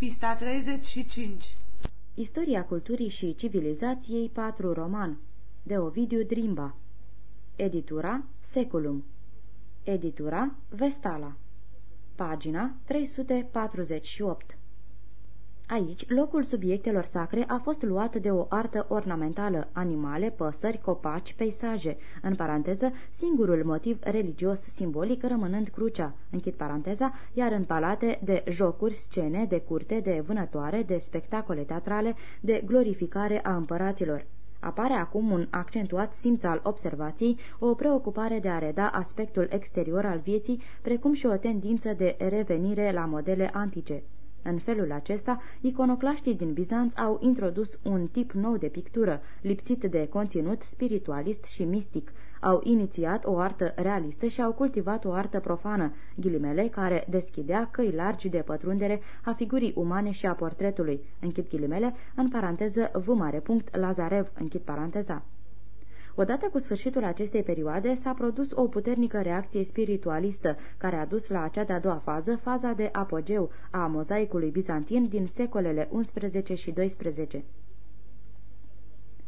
Pista 35 Istoria culturii și civilizației 4 roman De Ovidiu Drimba. Editura Seculum. Editura Vestala. Pagina 348 Aici, locul subiectelor sacre a fost luat de o artă ornamentală, animale, păsări, copaci, peisaje, în paranteză, singurul motiv religios simbolic rămânând crucea, închid paranteza, iar în palate de jocuri, scene, de curte, de vânătoare, de spectacole teatrale, de glorificare a împăraților. Apare acum un accentuat simț al observației, o preocupare de a reda aspectul exterior al vieții, precum și o tendință de revenire la modele antice. În felul acesta, iconoclaștii din Bizanț au introdus un tip nou de pictură, lipsit de conținut spiritualist și mistic, au inițiat o artă realistă și au cultivat o artă profană, ghilimele, care deschidea căi largi de pătrundere a figurii umane și a portretului, închid ghilimele, în paranteză v mare punct Lazarev, închid paranteza. Odată cu sfârșitul acestei perioade s-a produs o puternică reacție spiritualistă, care a dus la cea de-a doua fază, faza de apogeu a mozaicului bizantin din secolele 11 și 12.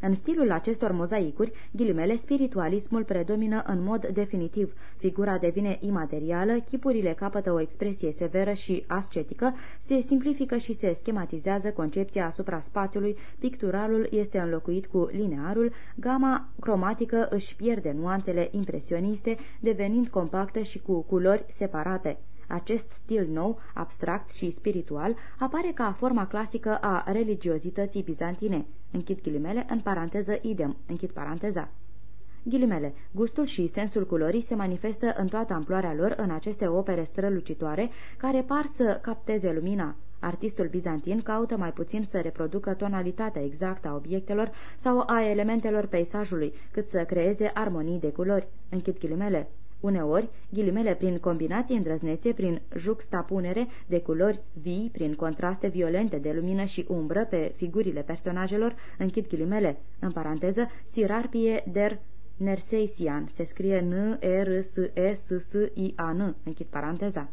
În stilul acestor mozaicuri, ghilimele, spiritualismul predomină în mod definitiv. Figura devine imaterială, chipurile capătă o expresie severă și ascetică, se simplifică și se schematizează concepția asupra spațiului, picturalul este înlocuit cu linearul, gama cromatică își pierde nuanțele impresioniste, devenind compactă și cu culori separate. Acest stil nou, abstract și spiritual, apare ca forma clasică a religiozității bizantine. Închid ghilimele, în paranteză idem, închid paranteza. Ghilimele, gustul și sensul culorii se manifestă în toată amploarea lor în aceste opere strălucitoare, care par să capteze lumina. Artistul bizantin caută mai puțin să reproducă tonalitatea exactă a obiectelor sau a elementelor peisajului, cât să creeze armonii de culori. Închid ghilimele. Uneori, ghilimele prin combinații îndrăznețe, prin juxtapunere de culori vii, prin contraste violente de lumină și umbră pe figurile personajelor, închid ghilimele, în paranteză, Sirarpie der Nerseisian, se scrie N-E-R-S-E-S-S-I-A-N, închid paranteza.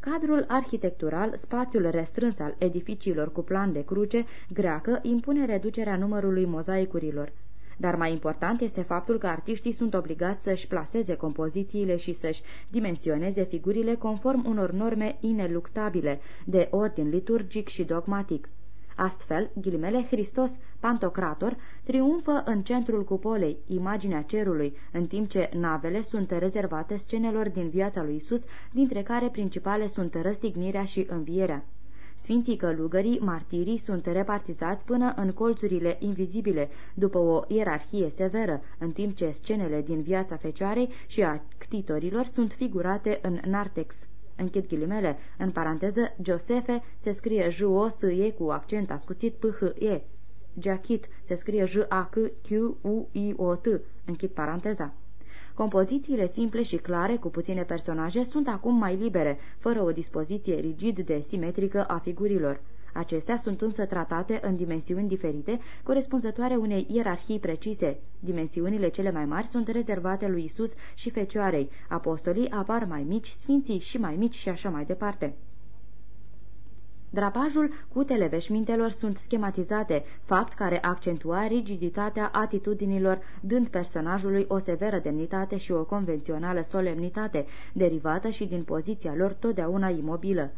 Cadrul arhitectural, spațiul restrâns al edificiilor cu plan de cruce greacă, impune reducerea numărului mozaicurilor dar mai important este faptul că artiștii sunt obligați să-și plaseze compozițiile și să-și dimensioneze figurile conform unor norme ineluctabile de ordin liturgic și dogmatic. Astfel, ghilimele, Hristos, Pantocrator, triumfă în centrul cupolei, imaginea cerului, în timp ce navele sunt rezervate scenelor din viața lui Isus, dintre care principale sunt răstignirea și învierea. Sfinții călugării, martirii, sunt repartizați până în colțurile invizibile, după o ierarhie severă, în timp ce scenele din viața fecioarei și a ctitorilor sunt figurate în nartex. Închid ghilimele, în paranteză, Josefe se scrie j o s e cu accent ascuțit p h e Jachit se scrie j a c q u i o t închid paranteza. Compozițiile simple și clare, cu puține personaje, sunt acum mai libere, fără o dispoziție rigid de simetrică a figurilor. Acestea sunt însă tratate în dimensiuni diferite, corespunzătoare unei ierarhii precise. Dimensiunile cele mai mari sunt rezervate lui Isus și Fecioarei, apostolii apar mai mici, sfinții și mai mici și așa mai departe. Drapajul, cutele veșmintelor sunt schematizate, fapt care accentua rigiditatea atitudinilor, dând personajului o severă demnitate și o convențională solemnitate, derivată și din poziția lor totdeauna imobilă.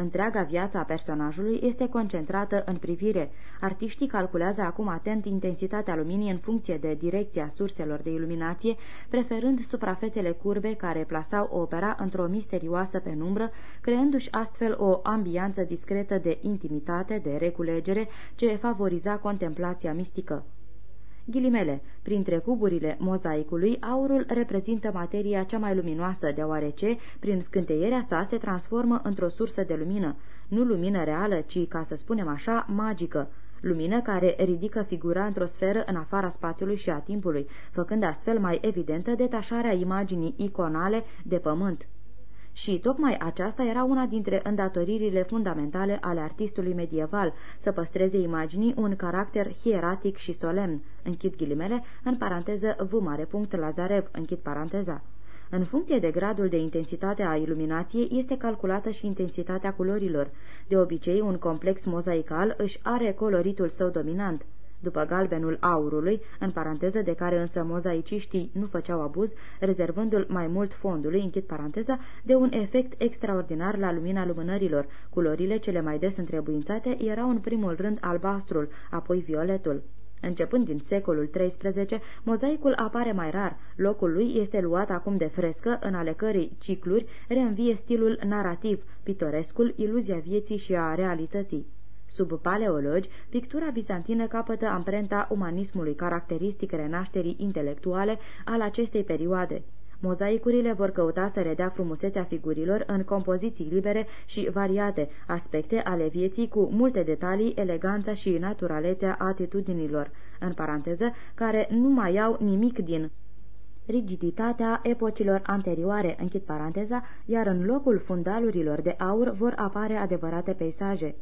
Întreaga viață a personajului este concentrată în privire. Artiștii calculează acum atent intensitatea luminii în funcție de direcția surselor de iluminație, preferând suprafețele curbe care plasau opera într-o misterioasă penumbră, creându-și astfel o ambianță discretă de intimitate, de reculegere, ce favoriza contemplația mistică. Ghilimele, printre cuburile mozaicului, aurul reprezintă materia cea mai luminoasă, deoarece, prin scânteierea sa, se transformă într-o sursă de lumină, nu lumină reală, ci, ca să spunem așa, magică, lumină care ridică figura într-o sferă în afara spațiului și a timpului, făcând astfel mai evidentă detașarea imaginii iconale de pământ. Și tocmai aceasta era una dintre îndatoririle fundamentale ale artistului medieval, să păstreze imaginii un caracter hieratic și solemn, închid ghilimele, în paranteză v mare punct Lazarev, închid paranteza. În funcție de gradul de intensitate a iluminației, este calculată și intensitatea culorilor. De obicei, un complex mozaical își are coloritul său dominant după galbenul aurului, în paranteză de care însă mozaiciștii nu făceau abuz, rezervându-l mai mult fondului, închid paranteza, de un efect extraordinar la lumina lumânărilor. Culorile cele mai des întrebuințate erau în primul rând albastrul, apoi violetul. Începând din secolul XIII, mozaicul apare mai rar. Locul lui este luat acum de frescă, în ale cărei cicluri reînvie stilul narrativ, pitorescul, iluzia vieții și a realității. Sub paleologi, pictura bizantină capătă amprenta umanismului caracteristic renașterii intelectuale al acestei perioade. Mozaicurile vor căuta să redea frumusețea figurilor în compoziții libere și variate, aspecte ale vieții cu multe detalii, eleganța și naturalețea atitudinilor, în paranteză, care nu mai au nimic din rigiditatea epocilor anterioare, închid paranteza, iar în locul fundalurilor de aur vor apare adevărate peisaje.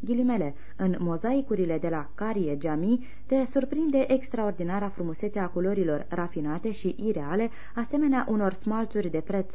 Ghilimele, în mozaicurile de la Carie Jami te surprinde extraordinara frumusețea culorilor rafinate și ireale, asemenea unor smalțuri de preț.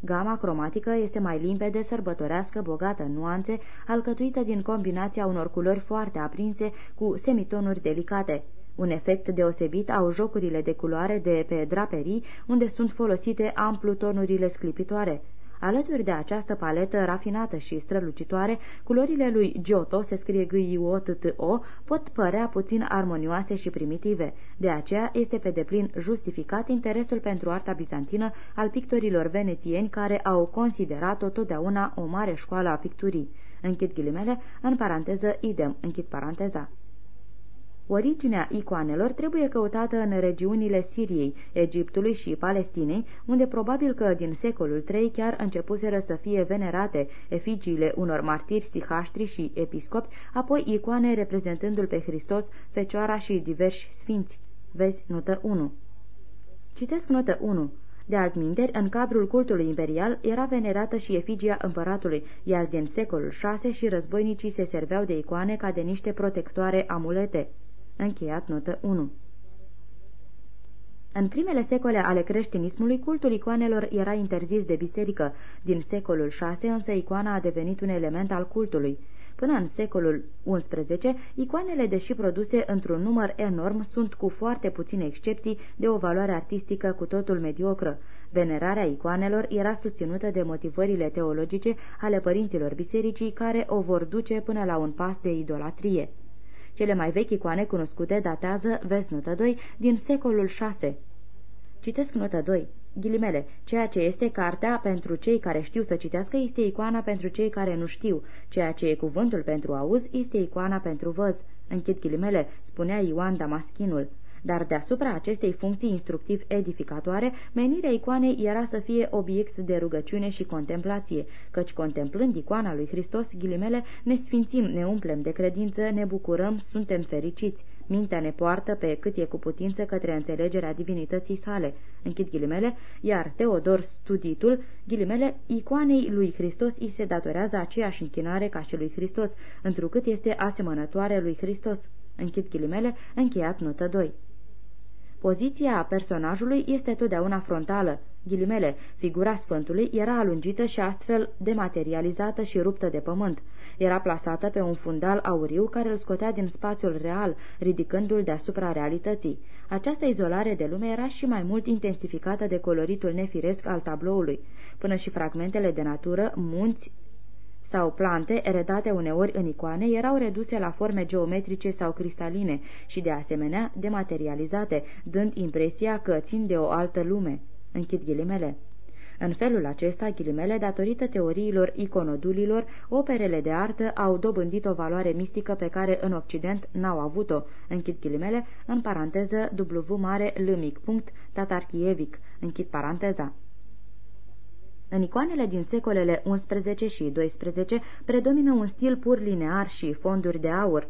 Gama cromatică este mai limpede, sărbătorească, bogată în nuanțe, alcătuită din combinația unor culori foarte aprinse cu semitonuri delicate. Un efect deosebit au jocurile de culoare de pe draperii, unde sunt folosite amplu tonurile sclipitoare. Alături de această paletă rafinată și strălucitoare, culorile lui Giotto, se scrie g i o t t o pot părea puțin armonioase și primitive. De aceea este pe deplin justificat interesul pentru arta bizantină al pictorilor venețieni care au considerat-o totdeauna o mare școală a picturii. Închid ghilimele, în paranteză idem, închid paranteza. Originea icoanelor trebuie căutată în regiunile Siriei, Egiptului și Palestinei, unde probabil că din secolul III chiar începuseră să fie venerate efigiile unor martiri, sihaștri și episcopi, apoi icoane reprezentându-l pe Hristos, Fecioara și diversi sfinți. Vezi notă 1. Citesc notă 1. De altminteri, în cadrul cultului imperial era venerată și efigia împăratului, iar din secolul VI și războinicii se serveau de icoane ca de niște protectoare amulete. Încheiat notă 1 În primele secole ale creștinismului, cultul icoanelor era interzis de biserică. Din secolul VI însă icoana a devenit un element al cultului. Până în secolul XI, icoanele, deși produse într-un număr enorm, sunt cu foarte puține excepții de o valoare artistică cu totul mediocră. Venerarea icoanelor era susținută de motivările teologice ale părinților bisericii care o vor duce până la un pas de idolatrie. Cele mai vechi icoane cunoscute datează, vezi notă 2, din secolul 6. Citesc notă 2. Ghilimele, ceea ce este cartea pentru cei care știu să citească este icoana pentru cei care nu știu, ceea ce e cuvântul pentru auz este icoana pentru văz. Închid ghilimele, spunea Ioan Damaschinul dar deasupra acestei funcții instructiv edificatoare, menirea icoanei era să fie obiect de rugăciune și contemplație, căci contemplând icoana lui Hristos, ghilimele, ne sfințim, ne umplem de credință, ne bucurăm, suntem fericiți. Mintea ne poartă pe cât e cu putință către înțelegerea divinității sale, închid ghilimele, iar Teodor Studitul, ghilimele, icoanei lui Hristos îi se datorează aceeași închinare ca și lui Hristos, întrucât este asemănătoare lui Hristos. Închid ghilimele, încheiat notă 2. Poziția personajului este totdeauna frontală. Ghilimele, figura Sfântului era alungită și astfel dematerializată și ruptă de pământ. Era plasată pe un fundal auriu care îl scotea din spațiul real, ridicându-l deasupra realității. Această izolare de lume era și mai mult intensificată de coloritul nefiresc al tabloului. Până și fragmentele de natură, munți, sau plante, eredate uneori în icoane, erau reduse la forme geometrice sau cristaline și, de asemenea, dematerializate, dând impresia că țin de o altă lume. Închid ghilimele. În felul acesta, ghilimele, datorită teoriilor iconodulilor, operele de artă au dobândit o valoare mistică pe care în Occident n-au avut-o. Închid ghilimele, în paranteză, W mare, L mic punct, tatarchievic. Închid paranteza. În icoanele din secolele 11 și 12 predomină un stil pur linear și fonduri de aur.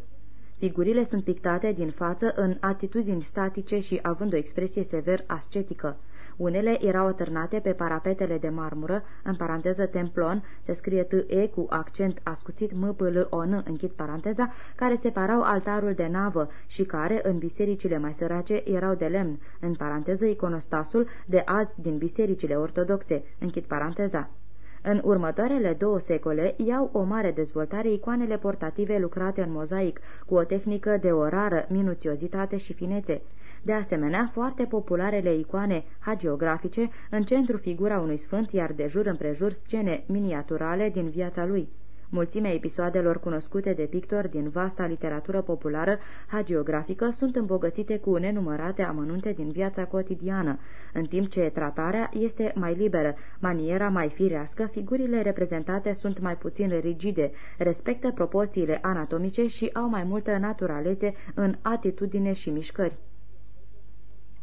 Figurile sunt pictate din față în atitudini statice și având o expresie sever ascetică. Unele erau atârnate pe parapetele de marmură, în paranteză templon, se scrie T-E cu accent ascuțit m p l o n închid paranteza, care separau altarul de navă și care, în bisericile mai sărace, erau de lemn, în paranteză iconostasul de azi din bisericile ortodoxe, închid paranteza. În următoarele două secole iau o mare dezvoltare icoanele portative lucrate în mozaic, cu o tehnică de o rară minuțiozitate și finețe. De asemenea, foarte popularele icoane hagiografice, în centru figura unui sfânt, iar de jur împrejur scene miniaturale din viața lui. Mulțimea episoadelor cunoscute de pictor din vasta literatură populară hagiografică sunt îmbogățite cu nenumărate amănunte din viața cotidiană, în timp ce tratarea este mai liberă, maniera mai firească, figurile reprezentate sunt mai puțin rigide, respectă proporțiile anatomice și au mai multă naturalețe în atitudine și mișcări.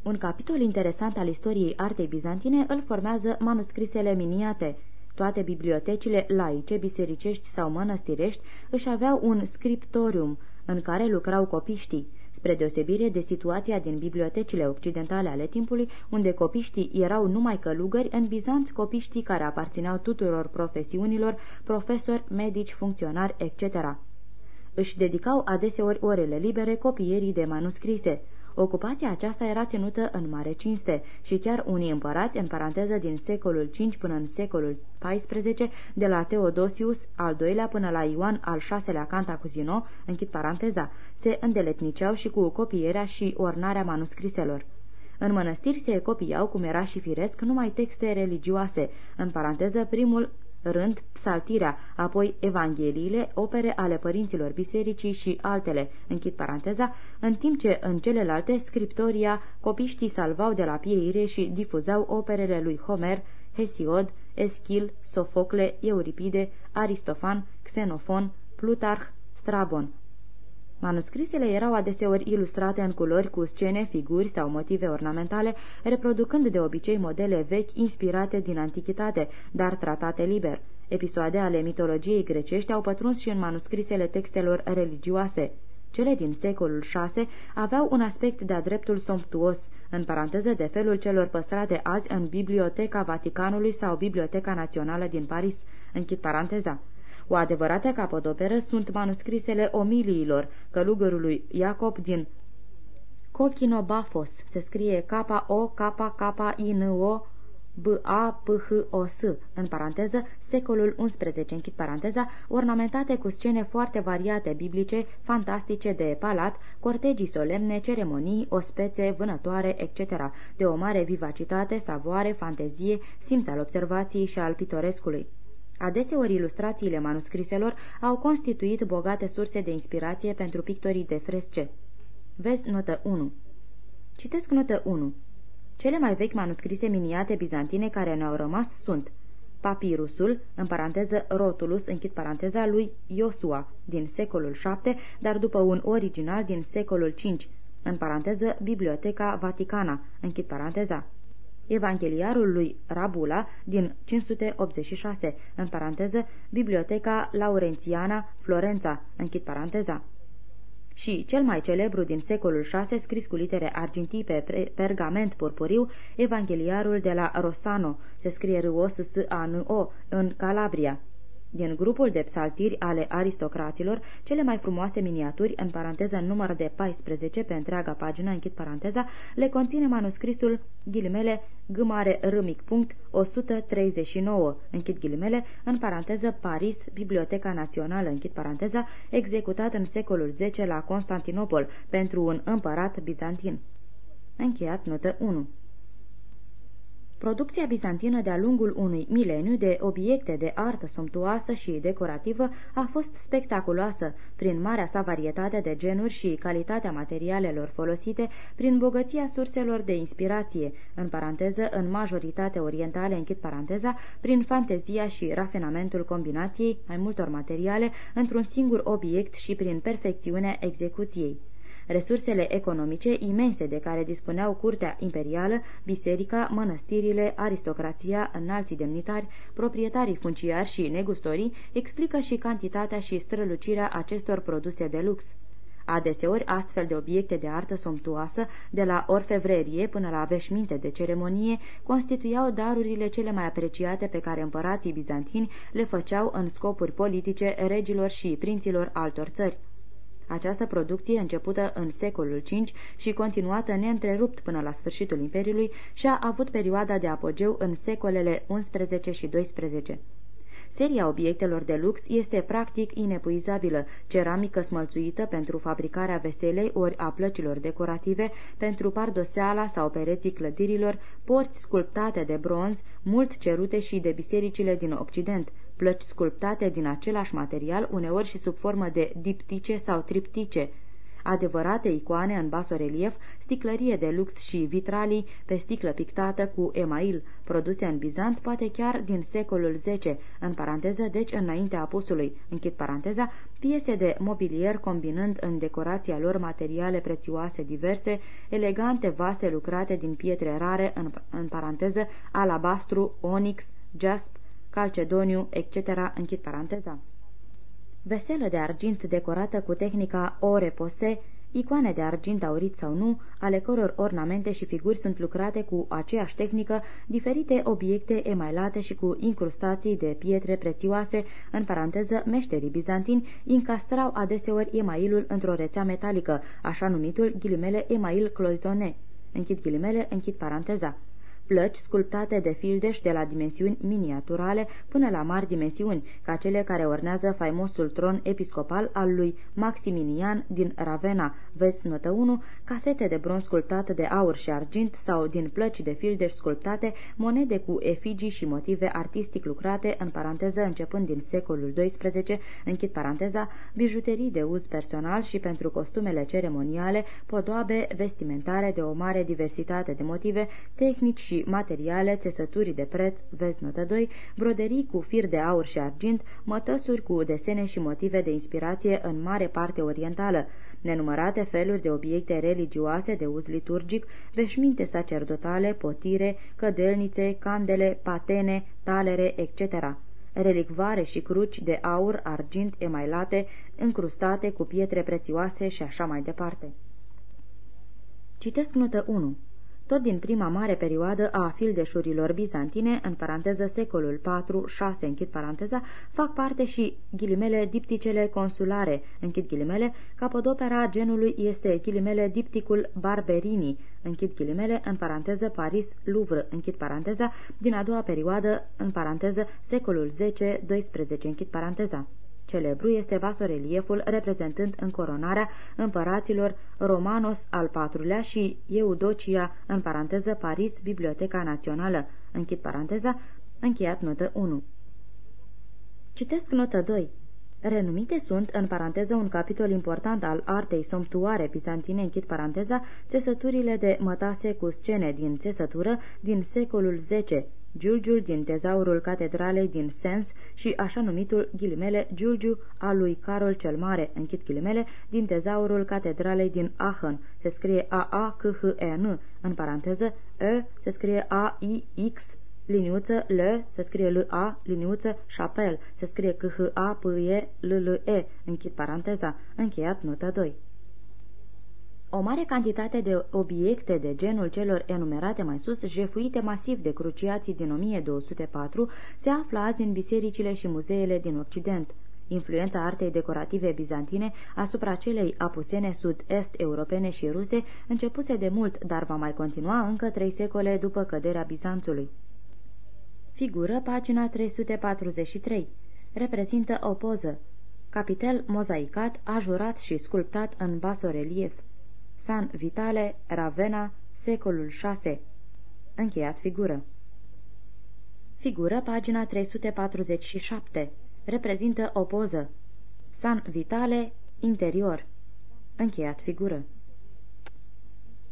Un capitol interesant al istoriei artei bizantine îl formează manuscrisele miniate. Toate bibliotecile laice, bisericești sau mănăstirești își aveau un scriptorium în care lucrau copiștii. Spre deosebire de situația din bibliotecile occidentale ale timpului, unde copiștii erau numai călugări, în Bizanț copiștii care aparțineau tuturor profesiunilor, profesori, medici, funcționari, etc. Își dedicau adeseori orele libere copierii de manuscrise. Ocupația aceasta era ținută în mare cinste și chiar unii împărați, în paranteză din secolul V până în secolul XIV, de la Teodosius al II-lea până la Ioan al VI-lea Cantacuzino, închid paranteza, se îndeletniceau și cu copierea și ornarea manuscriselor. În mănăstiri se copiau, cum era și firesc, numai texte religioase, în paranteză primul rând psaltirea, apoi evangheliile, opere ale părinților bisericii și altele, închid paranteza, în timp ce în celelalte scriptoria copiștii salvau de la pieire și difuzau operele lui Homer, Hesiod, Eschil, Sofocle, Euripide, Aristofan, Xenofon, Plutarh, Strabon. Manuscrisele erau adeseori ilustrate în culori cu scene, figuri sau motive ornamentale, reproducând de obicei modele vechi inspirate din antichitate, dar tratate liber. Episoade ale mitologiei grecești au pătruns și în manuscrisele textelor religioase. Cele din secolul VI aveau un aspect de-a dreptul somptuos, în paranteză de felul celor păstrate azi în Biblioteca Vaticanului sau Biblioteca Națională din Paris. Închid paranteza. O adevărată capodoperă sunt manuscrisele omiliilor călugărului Iacob din Bafos. Se scrie K-O-K-K-I-N-O B-A-P-H-O-S, în paranteză, secolul XI, închid paranteza, ornamentate cu scene foarte variate biblice, fantastice de palat, cortegii solemne, ceremonii, ospețe, vânătoare, etc., de o mare vivacitate, savoare, fantezie, simț al observației și al pitorescului. Adeseori ilustrațiile manuscriselor au constituit bogate surse de inspirație pentru pictorii de fresce. Vezi notă 1. Citesc notă 1. Cele mai vechi manuscrise miniate bizantine care ne-au rămas sunt Papirusul, în paranteză Rotulus, închid paranteza, lui Iosua, din secolul VII, dar după un original din secolul V, în paranteză Biblioteca Vaticana, închid paranteza. Evangheliarul lui Rabula din 586, în paranteză, Biblioteca Laurențiana, Florența, închid paranteza. Și cel mai celebru din secolul VI, scris cu litere argintii pe pergament purpuriu, Evangheliarul de la Rosano, se scrie r o s s a n o în Calabria. Din grupul de psaltiri ale aristocraților, cele mai frumoase miniaturi, în paranteză în număr de 14 pe întreaga pagină, închid paranteza, le conține manuscrisul ghilimele gâmare râmic punct 139, închid ghilimele, în paranteză Paris, Biblioteca Națională, închid paranteza, executat în secolul X la Constantinopol pentru un împărat bizantin. Încheiat notă 1 Producția bizantină de-a lungul unui mileniu de obiecte de artă somptuoasă și decorativă a fost spectaculoasă, prin marea sa varietate de genuri și calitatea materialelor folosite, prin bogăția surselor de inspirație, în paranteză, în majoritate orientale, închid paranteza, prin fantezia și rafinamentul combinației mai multor materiale într-un singur obiect și prin perfecțiunea execuției. Resursele economice imense de care dispuneau curtea imperială, biserica, mănăstirile, aristocrația, înalții demnitari, proprietarii funciari și negustorii explică și cantitatea și strălucirea acestor produse de lux. Adeseori, astfel de obiecte de artă somptuoasă, de la orfevrerie până la veșminte de ceremonie, constituiau darurile cele mai apreciate pe care împărații bizantini le făceau în scopuri politice regilor și prinților altor țări. Această producție, începută în secolul V și continuată neîntrerupt până la sfârșitul Imperiului, și-a avut perioada de apogeu în secolele XI și XII. Seria obiectelor de lux este practic inepuizabilă, ceramică smălțuită pentru fabricarea veselei ori a plăcilor decorative, pentru pardoseala sau pereții clădirilor, porți sculptate de bronz, mult cerute și de bisericile din Occident, plăci sculptate din același material, uneori și sub formă de diptice sau triptice, adevărate icoane în basorelief, sticlărie de lux și vitralii pe sticlă pictată cu email, produse în Bizanț, poate chiar din secolul X, în paranteză, deci înaintea apusului, închid paranteza, piese de mobilier combinând în decorația lor materiale prețioase diverse, elegante vase lucrate din pietre rare, în, în paranteză, alabastru, onyx, jasp, calcedoniu, etc., închid paranteza. Veselă de argint decorată cu tehnica ore pose, icoane de argint aurit sau nu, ale căror ornamente și figuri sunt lucrate cu aceeași tehnică, diferite obiecte emailate și cu incrustații de pietre prețioase, în paranteză meșterii bizantini, încastrau adeseori emailul într-o rețea metalică, așa numitul ghilimele email cloisonne. Închid ghilimele, închid paranteza plăci sculptate de fildeș de la dimensiuni miniaturale până la mari dimensiuni, ca cele care ornează faimosul tron episcopal al lui Maximinian din Ravenna, vezi notă 1, casete de bronz sculptate de aur și argint sau din plăci de fildeș sculptate, monede cu efigii și motive artistic lucrate, în paranteză începând din secolul XII, închid paranteza, bijuterii de uz personal și pentru costumele ceremoniale, podoabe vestimentare de o mare diversitate de motive, tehnici și materiale, țesături de preț, vezi notă 2, broderii cu fir de aur și argint, mătăsuri cu desene și motive de inspirație în mare parte orientală, nenumărate feluri de obiecte religioase de uz liturgic, veșminte sacerdotale, potire, cădelnițe, candele, patene, talere, etc relicvare și cruci de aur, argint, emailate, încrustate cu pietre prețioase și așa mai departe. Citesc notă 1 tot din prima mare perioadă a fildeșurilor bizantine, în paranteză secolul 4-6, închid paranteza, fac parte și ghilimele dipticele consulare, închid ghilimele, capodopera genului este ghilimele dipticul Barberini, închid ghilimele, în paranteză Paris-Louvre, închid paranteza, din a doua perioadă, în paranteză secolul 10-12, închid paranteza. Celebru este vasorelieful reprezentând încoronarea împăraților Romanos al IV-lea și Eudocia, în paranteză Paris, Biblioteca Națională, închid paranteza, încheiat notă 1. Citesc notă 2. Renumite sunt, în paranteză, un capitol important al artei somptuare bizantine, închid paranteza, țesăturile de mătase cu scene din țesătură din secolul X, Giulgiul din tezaurul catedralei din Sens și așa numitul ghilimele Giulgiu al lui Carol cel Mare, închid ghilimele, din tezaurul catedralei din Aachen. Se scrie A-A-C-H-E-N, în paranteză, E se scrie A-I-X, liniuță L se scrie L-A, liniuță Chapel, se scrie C-H-A-P-E-L-L-E, închid paranteza, încheiat notă 2. O mare cantitate de obiecte de genul celor enumerate mai sus, jefuite masiv de cruciații din 1204, se află azi în bisericile și muzeele din Occident. Influența artei decorative bizantine asupra celei apusene sud-est europene și ruse începuse de mult, dar va mai continua încă trei secole după căderea Bizanțului. Figură pagina 343. Reprezintă o poză. Capitel mozaicat, ajurat și sculptat în basorelief. San Vitale, Ravenna, secolul 6. Încheiat figură. Figură, pagina 347. Reprezintă o poză. San Vitale, interior. Încheiat figură.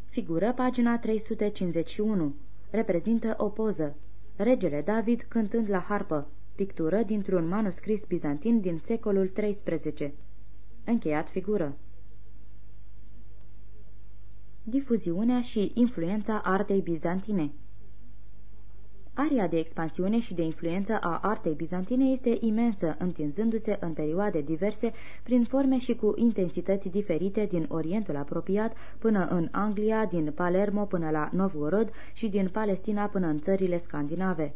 Figură, pagina 351. Reprezintă o poză. Regele David cântând la harpă. Pictură dintr-un manuscris bizantin din secolul XIII. Încheiat figură difuziunea și influența artei bizantine. Aria de expansiune și de influență a artei bizantine este imensă, întinzându-se în perioade diverse, prin forme și cu intensități diferite din Orientul apropiat până în Anglia, din Palermo până la Novgorod și din Palestina până în țările scandinave.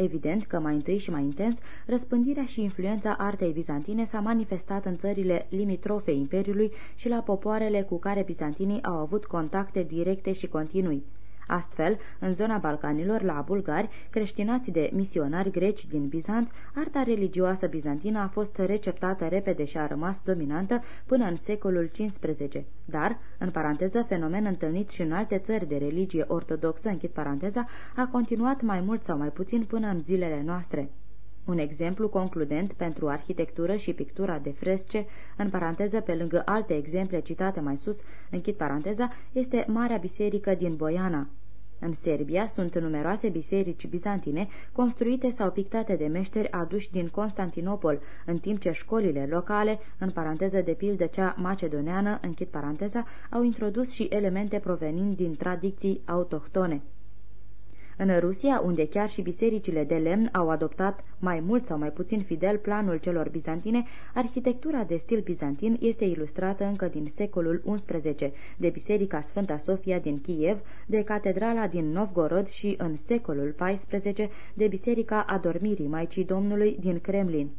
Evident că mai întâi și mai intens, răspândirea și influența artei bizantine s-a manifestat în țările limitrofe Imperiului și la popoarele cu care bizantinii au avut contacte directe și continui. Astfel, în zona Balcanilor, la bulgari, creștinați de misionari greci din Bizanț, arta religioasă bizantină a fost receptată repede și a rămas dominantă până în secolul XV. Dar, în paranteză, fenomen întâlnit și în alte țări de religie ortodoxă, închid paranteza, a continuat mai mult sau mai puțin până în zilele noastre. Un exemplu concludent pentru arhitectură și pictura de fresce, în paranteză pe lângă alte exemple citate mai sus, închid paranteza, este Marea Biserică din Boiana. În Serbia sunt numeroase biserici bizantine construite sau pictate de meșteri aduși din Constantinopol, în timp ce școlile locale, în paranteză de pildă cea macedoneană, închid paranteza, au introdus și elemente provenind din tradiții autohtone. În Rusia, unde chiar și bisericile de lemn au adoptat mai mult sau mai puțin fidel planul celor bizantine, arhitectura de stil bizantin este ilustrată încă din secolul XI de Biserica Sfânta Sofia din Kiev, de Catedrala din Novgorod și în secolul XIV de Biserica Adormirii Maicii Domnului din Kremlin.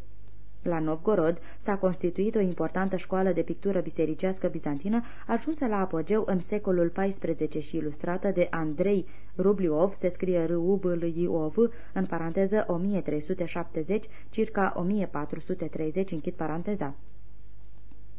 La Novgorod s-a constituit o importantă școală de pictură bisericească bizantină, ajunsă la apogeu în secolul XIV și ilustrată de Andrei Rubliov, se scrie r u b l i o v în paranteză 1370, circa 1430, închid paranteza.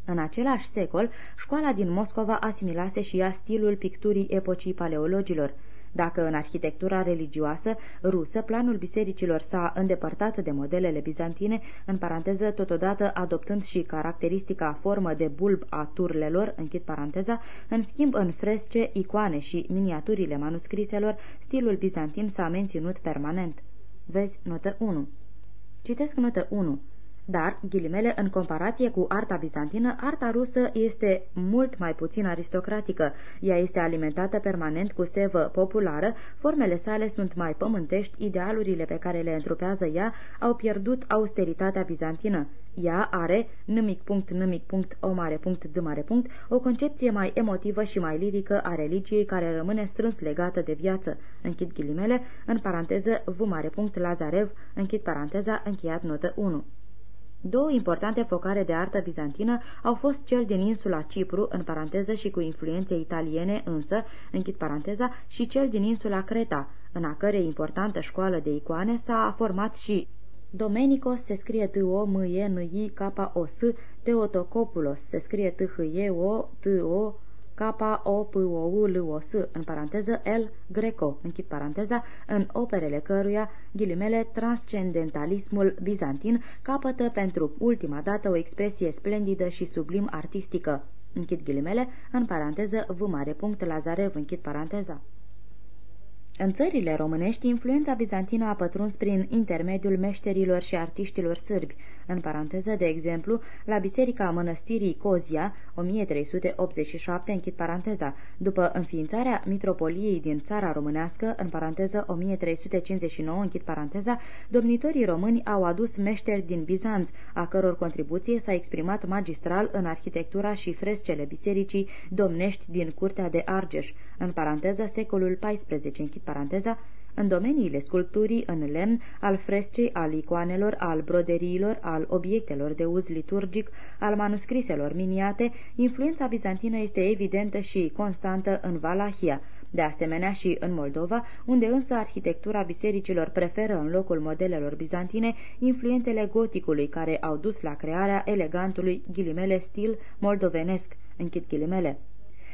În același secol, școala din Moscova asimilase și ea stilul picturii epocii paleologilor. Dacă în arhitectura religioasă rusă planul bisericilor s-a îndepărtat de modelele bizantine, în paranteză totodată adoptând și caracteristica formă de bulb a turlelor, închid paranteza, în schimb în fresce, icoane și miniaturile manuscriselor, stilul bizantin s-a menținut permanent. Vezi notă 1. Citesc notă 1. Dar, ghilimele, în comparație cu arta bizantină, arta rusă este mult mai puțin aristocratică. Ea este alimentată permanent cu sevă populară, formele sale sunt mai pământești, idealurile pe care le întrupează ea au pierdut austeritatea bizantină. Ea are, nimic punct, nimic punct, o mare punct, d mare punct, o concepție mai emotivă și mai lirică a religiei care rămâne strâns legată de viață. Închid ghilimele, în paranteză, v mare punct, Lazarev, închid paranteza, încheiat notă 1. Două importante focare de artă bizantină au fost cel din insula Cipru, în paranteză și cu influențe italiene însă, închid paranteza, și cel din insula Creta, în a cărei importantă școală de icoane s-a format și Domenicos se scrie t o m e n i k o s Teotocopoulos se scrie t h e o t o K-O-P-O-U-L-O-S, în paranteză El Greco, închid paranteza, în operele căruia, ghilimele, transcendentalismul bizantin capătă pentru ultima dată o expresie splendidă și sublim artistică. Închid ghilimele, în paranteză, v mare punct, Lazarev, închid paranteza. În țările românești, influența bizantină a pătruns prin intermediul meșterilor și artiștilor sârbi, în paranteză, de exemplu, la Biserica Mănăstirii Cozia, 1387, închid paranteza, după înființarea mitropoliei din țara românească, în paranteză 1359, închid paranteza, domnitorii români au adus meșteri din Bizanț, a căror contribuție s-a exprimat magistral în arhitectura și frescele bisericii domnești din Curtea de Argeș, în paranteză secolul XIV, închid paranteza, în domeniile sculpturii în lemn, al frescei, al icoanelor, al broderiilor, al obiectelor de uz liturgic, al manuscriselor miniate, influența bizantină este evidentă și constantă în Valahia, de asemenea și în Moldova, unde însă arhitectura bisericilor preferă în locul modelelor bizantine influențele goticului care au dus la crearea elegantului ghilimele stil moldovenesc, închid ghilimele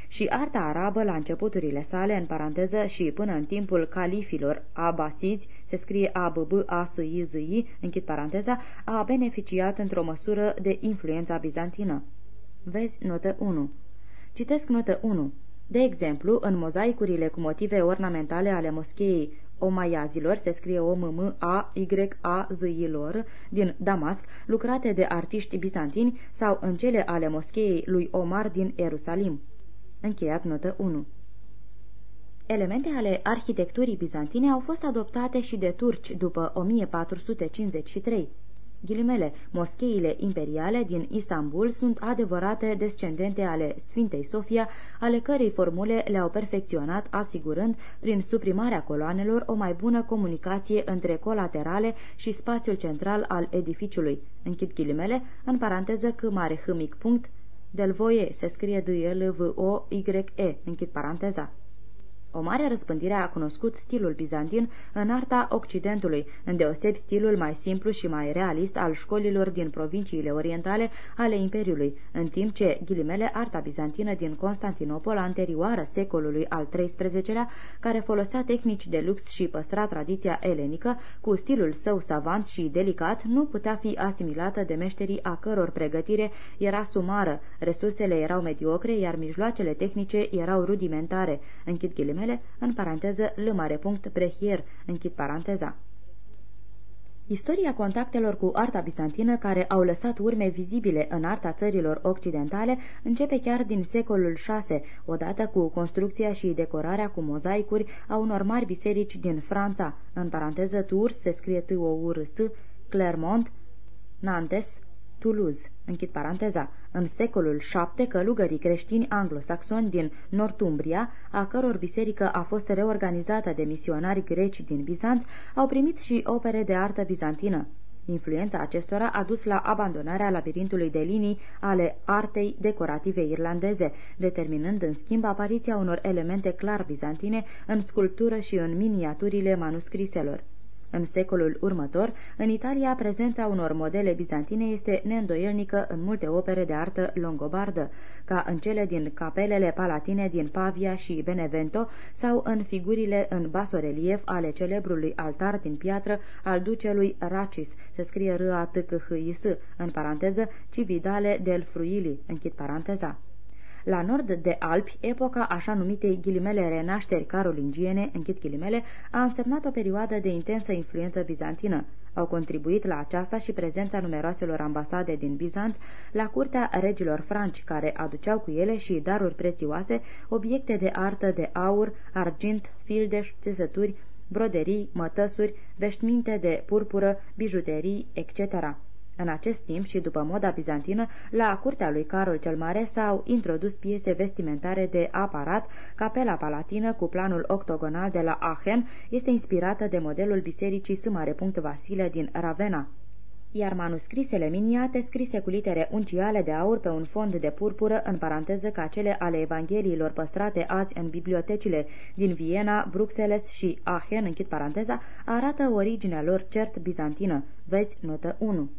și arta arabă la începuturile sale, în paranteză și până în timpul califilor abasizi, se scrie a b b a s i z i închid paranteza, a beneficiat într-o măsură de influența bizantină. Vezi notă 1. Citesc notă 1. De exemplu, în mozaicurile cu motive ornamentale ale moscheei omaiazilor, se scrie o m m a y a z i lor din Damasc, lucrate de artiști bizantini sau în cele ale moscheei lui Omar din Ierusalim. Încheiat notă 1 Elemente ale arhitecturii bizantine au fost adoptate și de turci după 1453. Ghilimele, moscheile imperiale din Istanbul sunt adevărate descendente ale Sfintei Sofia, ale cărei formule le-au perfecționat, asigurând, prin suprimarea coloanelor, o mai bună comunicație între colaterale și spațiul central al edificiului. Închid ghilimele, în paranteză că mare h mic punct, Delvoie se scrie d l v o y e închid paranteza. O mare răspândire a cunoscut stilul bizantin în arta Occidentului, îndeosebi stilul mai simplu și mai realist al școlilor din provinciile orientale ale Imperiului, în timp ce, ghilimele, arta bizantină din Constantinopol anterioară secolului al XIII-lea, care folosea tehnici de lux și păstra tradiția elenică, cu stilul său savant și delicat, nu putea fi asimilată de meșterii a căror pregătire era sumară, resursele erau mediocre, iar mijloacele tehnice erau rudimentare. Închid ghilimele ghilimele, în paranteză L mare punct Brehier, închid paranteza. Istoria contactelor cu arta bizantină care au lăsat urme vizibile în arta țărilor occidentale începe chiar din secolul VI, odată cu construcția și decorarea cu mozaicuri a unor mari biserici din Franța, în paranteză Tours se scrie t o u r s Clermont, Nantes, Toulouse, închid paranteza, în secolul VII călugării creștini anglosaxoni din Nortumbria, a căror biserică a fost reorganizată de misionari greci din Bizanț, au primit și opere de artă bizantină. Influența acestora a dus la abandonarea labirintului de linii ale artei decorative irlandeze, determinând în schimb apariția unor elemente clar bizantine în sculptură și în miniaturile manuscriselor. În secolul următor, în Italia, prezența unor modele bizantine este neîndoielnică în multe opere de artă longobardă, ca în cele din capelele palatine din Pavia și Benevento sau în figurile în basorelief ale celebrului altar din piatră al ducelui Racis, se scrie r a t c h i s în paranteză, Cividale del Fruili, închid paranteza. La nord de Alpi, epoca așa numitei ghilimele renașteri carolingiene, închid ghilimele, a însemnat o perioadă de intensă influență bizantină. Au contribuit la aceasta și prezența numeroaselor ambasade din Bizanț la curtea regilor franci, care aduceau cu ele și daruri prețioase, obiecte de artă de aur, argint, fildeș, țesături, broderii, mătăsuri, veștiminte de purpură, bijuterii, etc. În acest timp și după moda bizantină, la curtea lui Carol cel Mare s-au introdus piese vestimentare de aparat, capela palatină cu planul octogonal de la Aachen este inspirată de modelul bisericii S. Vasile din Ravenna iar manuscrisele miniate, scrise cu litere unciale de aur pe un fond de purpură, în paranteză ca cele ale Evangheliilor păstrate azi în bibliotecile din Viena, Bruxelles și Aachen, închid paranteza, arată originea lor cert bizantină. Vezi notă 1.